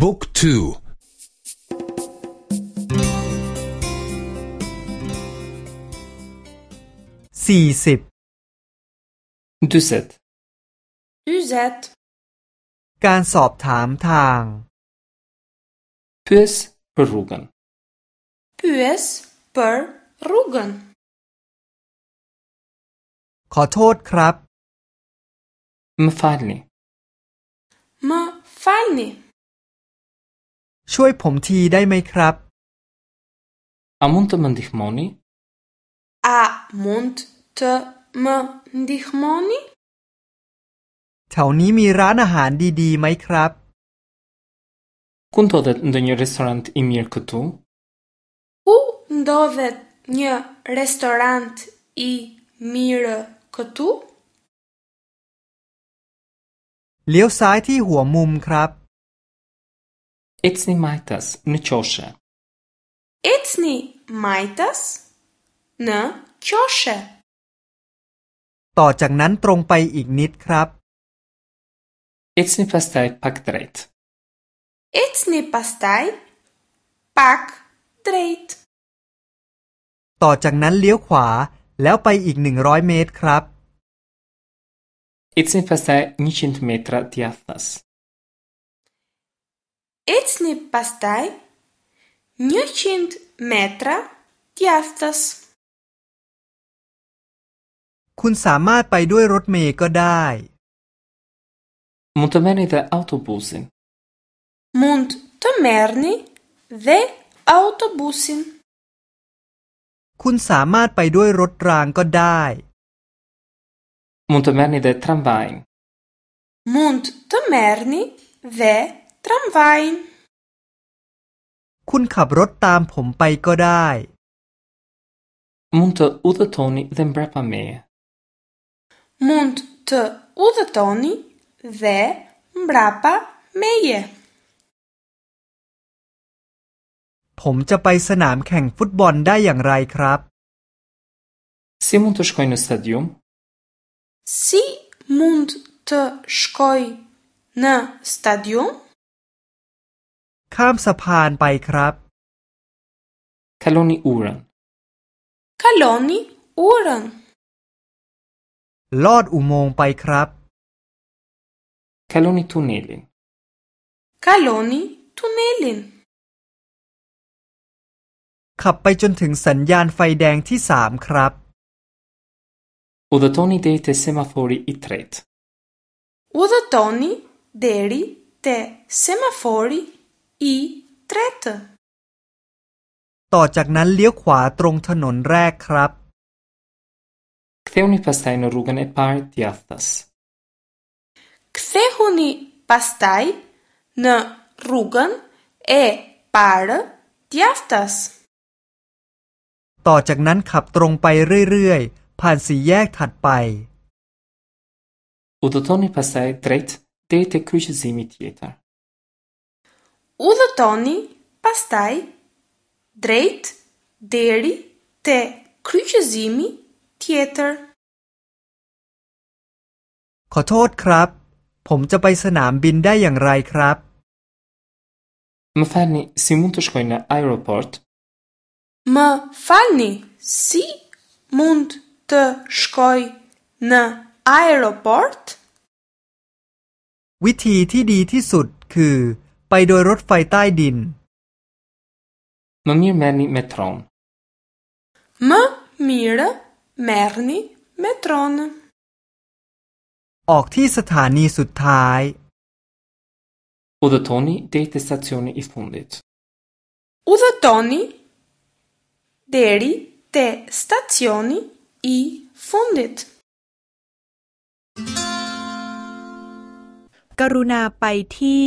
บุ๊กทูสี่สิบดูเซตดูเซตการสอบถามทางเพื่อสปรูกันเพื่อสปรรูกันขอโทษครับมาฟานีมาฟานีช่วยผมทีได้ไหมครับอามุนต์มันดิมอนีอามุนต์มันดิมอนีแถวนี้มีร้านอาหารดีๆไหมครับคุณตอดเดนเนอร์รีสออิมิร์คตูคุณตอดเดนเนยร์รีสออิมิร์คตูเลี้ยวซ้ายที่หัวมุมครับ Ецни мајтас не чоше. Ецни мајтас не чоше. ต่อจากนั้นตรงไปอีกนิดครับ Ецни пастай пак дрейт. Ецни пастай пак дрейт. ต่อจากนั้นเลี้ยวขวาแล้วไปอีกหนึ่งร้อยเมตรครับ Ецни пастай ничент метра дяфнас. E pastaj një qimt metra t'jaftas. Kënë samat pa i dhuj rrët me e këdaj. Mund të merni dhe autobusin. Mund të merni dhe autobusin. Kënë samat pa i dhuj rrët rang këdaj. Mund të merni dhe tramvajin. Mund të merni dhe tramvajin. ทรัมไวน์คุณขับรถตามผมไปก็ได้ มุนต์อุตโตนิเดมเบรปาเมยมุนต์อุตโตนิเดมเบรปาเมยผมจะไปสนามแข่งฟุตบอลได้อย่างไรครับซิมุนต์ชกอยนสตาดิมซิมุนต์ชกอยนสตาดิมข้ามสะพานไปครับ Kaloni uran Kaloni uran ลอดอุโมงค์ไปครับ Kaloni tunelin Kaloni tunelin ขับไปจนถึงสัญญาณไฟแดงที่สามครับ Udotoni dei te semafori i tret Udotoni deri te semafori อีเทรตต่อจากนั้นเลี้ยวขวาตรงถนนแรกครับเคลนิปัสไตนรูกันเอปาร์ติอัตัสเคลฮุนิปัสไตนรูกันเอปาร์ติอัตัสต่อจากนั้นขับตรงไปเรื่อย ๆ ผ่านสี่แยกถัดไป อุตตรนนิปัสไตเทรตเดทเอคริชซิมิเตอร์ udhëtoni, pastaj drejt deri te kryqëzimi tjetër. Kho tot krap, pom të paj sënam bin dhe jën raj krap. Më falni, si mund të shkoj në aeroport? Më falni, si mund të shkoj në aeroport? Viti ti di ti sut kë ไปโดยรถไฟใต้ดิน Më mirë merrni me tron. Më mirë merrni me tron. ออกที่สถานีสุดท้าย Udhëtoni deri te stacioni i fundit. Udhëtoni deri te stacioni i fundit. กรุณาไปที่